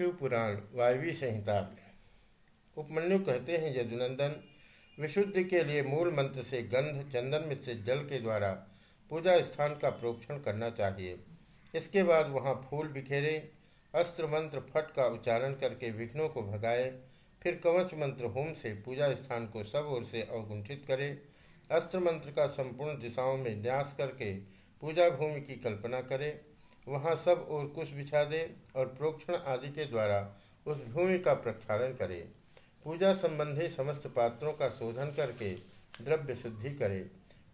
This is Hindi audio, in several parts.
शिव पुराण वायवी संहिता उपमन्यु कहते हैं, यदुनंदन, विशुद्ध के लिए मूल मंत्र से गंध, चंदन में से जल के द्वारा पूजा स्थान का प्रोक्षण करना चाहिए। इसके बाद वहाँ फूल बिखेरे, अस्त्र मंत्र फट का उच्चारण करके विघ्नों को भगाए, फिर कवच मंत्र होम से पूजा स्थान को सब ओर से अवगुंठित करे, अस्त्र मंत्र का संपूर्ण दिशाओं में न्यास करके पूजा भूमि की कल्पना करे वहाँ सब और कुछ बिछा दे और प्रोक्षण आदि के द्वारा उस भूमि का प्रक्षालन करे। पूजा संबंधी समस्त पात्रों का शोधन करके द्रव्य शुद्धि करे।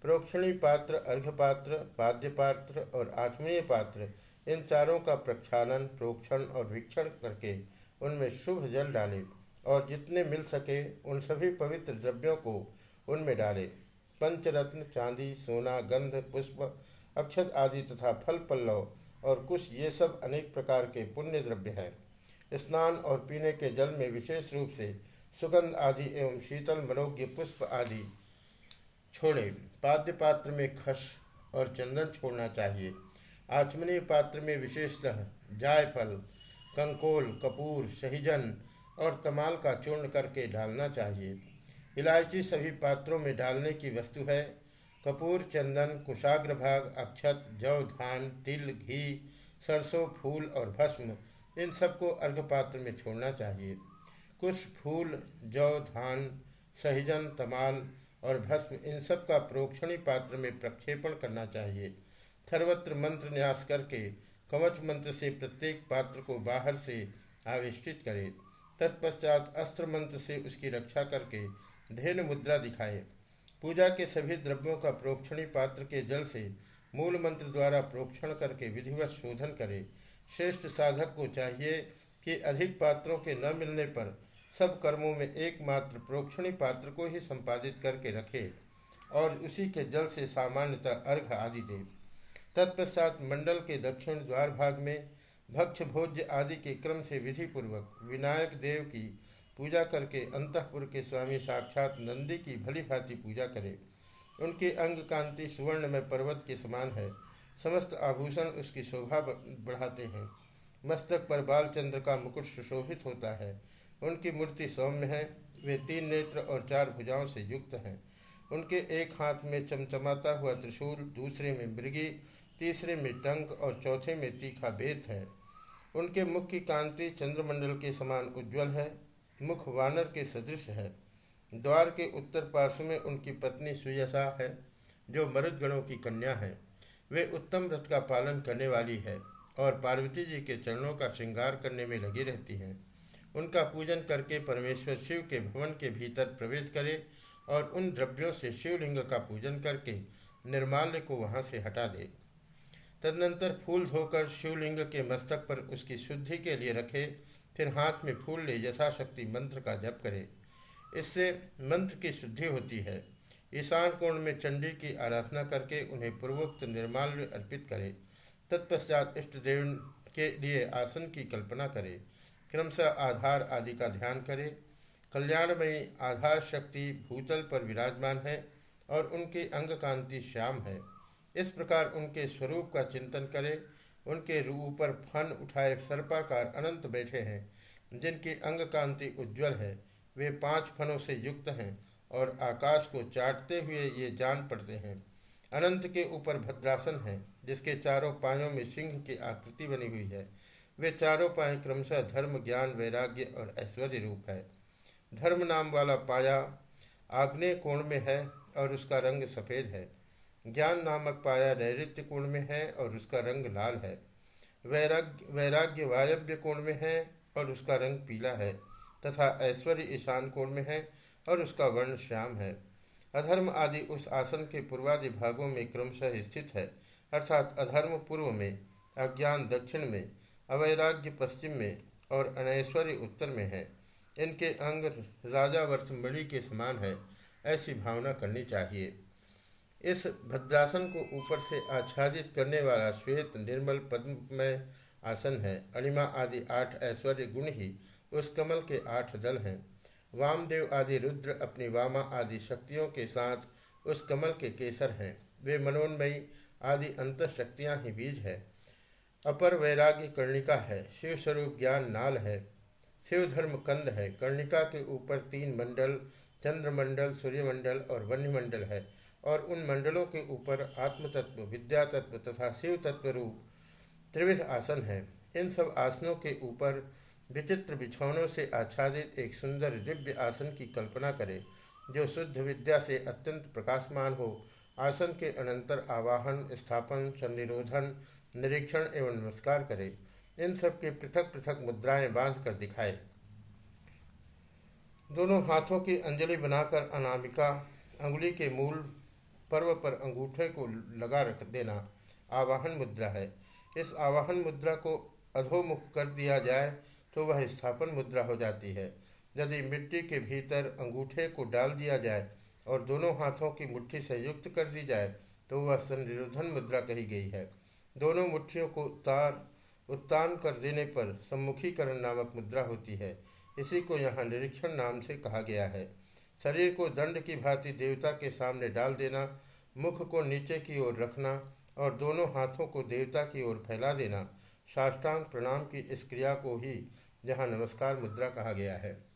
प्रोक्षणी पात्र अर्घ पात्र वाद्य पात्र और आत्मीय पात्र, इन चारों का प्रक्षालन, प्रोक्षण और वीक्षण करके उनमें शुभ जल डाले और जितने मिल सके उन सभी पवित्र द्रव्यों को उनमें डाले। पंचरत्न, चांदी, सोना, गंध, पुष्प, अक्षत आदि तथा फल पल्लव और कुछ ये सब अनेक प्रकार के पुण्य द्रव्य हैं। स्नान और पीने के जल में विशेष रूप से सुगंध आदि एवं शीतल मनोज्ञ पुष्प आदि छोड़े। पाद्य पात्र में खस और चंदन छोड़ना चाहिए। आचमनीय पात्र में विशेषतः जायफल, कंकोल, कपूर, सहिजन और तमाल का चूर्ण करके डालना चाहिए। इलायची सभी पात्रों में डालने की वस्तु है। कपूर, चंदन, कुशाग्र भाग, अक्षत जव धान, तिल, घी, सरसों, फूल और भस्म, इन सबको अर्घपात्र में छोड़ना चाहिए। कुछ फूल, जौ, धान, सहिजन, तमाल और भस्म, इन सब का प्रोक्षणी पात्र में प्रक्षेपण करना चाहिए। सर्वत्र मंत्र न्यास करके कवच मंत्र से प्रत्येक पात्र को बाहर से आविष्टित करें। तत्पश्चात अस्त्र मंत्र से उसकी रक्षा करके धेनु मुद्रा दिखाए। पूजा के सभी द्रव्यों का प्रोक्षणी पात्र के जल से मूल मंत्र द्वारा प्रोक्षण करके विधिवत शोधन करे। श्रेष्ठ साधक को चाहिए कि अधिक पात्रों के न मिलने पर सब कर्मों में एकमात्र प्रोक्षणी पात्र को ही संपादित करके रखे और उसी के जल से सामान्यतः अर्घ आदि दे। तत्पश्चात मंडल के दक्षिण द्वार भाग में भक्ष भोज्य आदि के क्रम से विधिपूर्वक विनायक देव की पूजा करके अंतपुर के स्वामी साक्षात नंदी की भली भांति पूजा करे। उनके अंग कांति सुवर्ण में पर्वत के समान है। समस्त आभूषण उसकी शोभा बढ़ाते हैं। मस्तक पर बालचंद्र का मुकुट सुशोभित होता है। उनकी मूर्ति सौम्य है। वे तीन नेत्र और चार भुजाओं से युक्त हैं। उनके एक हाथ में चमचमाता हुआ त्रिशूल, दूसरे में मृगी, तीसरे में टंक और चौथे में तीखा बेत है। उनके मुख की कांति चंद्रमंडल के समान उज्जवल है। मुख वानर के सदृश है। द्वार के उत्तर पार्श्व में उनकी पत्नी सुयसा है, जो मरुदगणों की कन्या है। वे उत्तम व्रत का पालन करने वाली है और पार्वती जी के चरणों का श्रृंगार करने में लगी रहती हैं। उनका पूजन करके परमेश्वर शिव के भवन के भीतर प्रवेश करे और उन द्रव्यों से शिवलिंग का पूजन करके निर्माल्य को वहाँ से हटा दे। तदनंतर फूल धोकर शिवलिंग के मस्तक पर उसकी शुद्धि के लिए रखे, फिर हाथ में फूल ले यथाशक्ति मंत्र का जप करे। इससे मंत्र की शुद्धि होती है। ईशान कोण में चंडी की आराधना करके उन्हें पूर्वोक्त निर्माल अर्पित करे। तत्पश्चात इष्ट देव के लिए आसन की कल्पना करे। क्रमशः आधार आदि का ध्यान करे। कल्याणमयी आधार शक्ति भूतल पर विराजमान है और उनकी अंग कांति श्याम है। इस प्रकार उनके स्वरूप का चिंतन करे। उनके ऊपर फन उठाए सर्पाकार अनंत बैठे हैं, जिनकी अंग कांति उज्ज्वल है। वे पाँच फनों से युक्त हैं और आकाश को चाटते हुए ये जान पड़ते हैं। अनंत के ऊपर भद्रासन है, जिसके चारों पायों में सिंह की आकृति बनी हुई है। वे चारों पाए क्रमशः धर्म, ज्ञान, वैराग्य और ऐश्वर्य रूप है। धर्म नाम वाला पाया आग्नेय कोण में है और उसका रंग सफ़ेद है। ज्ञान नामक पाया नैत्य कोण में है और उसका रंग लाल है। वैराग्य वैराग्य वायव्य कोण में है और उसका रंग पीला है, तथा ऐश्वर्य ईशान कोण में है और उसका वर्ण श्याम है। अधर्म आदि उस आसन के पूर्वादि भागों में क्रमशः स्थित है, अर्थात अधर्म पूर्व में, अज्ञान दक्षिण में, अवैराग्य पश्चिम में और अनैश्वर्य उत्तर में है। इनके अंग राजावर्ष मणि के समान है, ऐसी भावना करनी चाहिए। इस भद्रासन को ऊपर से आच्छादित करने वाला श्वेत निर्मल पद्ममय आसन है। अणिमा आदि आठ ऐश्वर्य गुण ही उस कमल के आठ दल हैं। वामदेव आदि रुद्र अपनी वामा आदि शक्तियों के साथ उस कमल के केसर हैं। वे मनोन्मयी आदि अंत शक्तियाँ ही बीज है। अपर वैराग्य कर्णिका है। शिव स्वरूप ज्ञान नाल है। शिव धर्म कंद है। कर्णिका के ऊपर तीन मंडल, चंद्रमंडल, सूर्यमंडल और वन्यमंडल है। और उन मंडलों के ऊपर आत्म तत्व विद्या तत्व तथा शिव तत्व रूप त्रिविध आसन है। इन सब आसनों के ऊपर विचित्र बिछौनों से आच्छादित एक सुंदर दिव्य आसन की कल्पना करें, जो शुद्ध विद्या से अत्यंत प्रकाशमान हो। आसन के अनंतर आवाहन, स्थापन संनिरोधन निरीक्षण एवं नमस्कार करे। इन सब के पृथक पृथक मुद्राएँ बाँध कर दिखाए। दोनों हाथों की अंजलि बनाकर अनामिका, अंगुली के मूल पर्व पर अंगूठे को लगा रख देना आवाहन मुद्रा है। इस आवाहन मुद्रा को अधोमुख कर दिया जाए तो वह स्थापन मुद्रा हो जाती है। यदि मिट्टी के भीतर अंगूठे को डाल दिया जाए और दोनों हाथों की मुट्ठी संयुक्त कर दी जाए तो वह संनिरोधन मुद्रा कही गई है। दोनों मुट्ठियों को उतार, उत्तान कर देने पर सम्मुखीकरण नामक मुद्रा होती है। इसी को यहाँ निरीक्षण नाम से कहा गया है। शरीर को दंड की भांति देवता के सामने डाल देना, मुख को नीचे की ओर रखना और दोनों हाथों को देवता की ओर फैला देना, साष्टांग प्रणाम की इस क्रिया को ही जहाँ नमस्कार मुद्रा कहा गया है।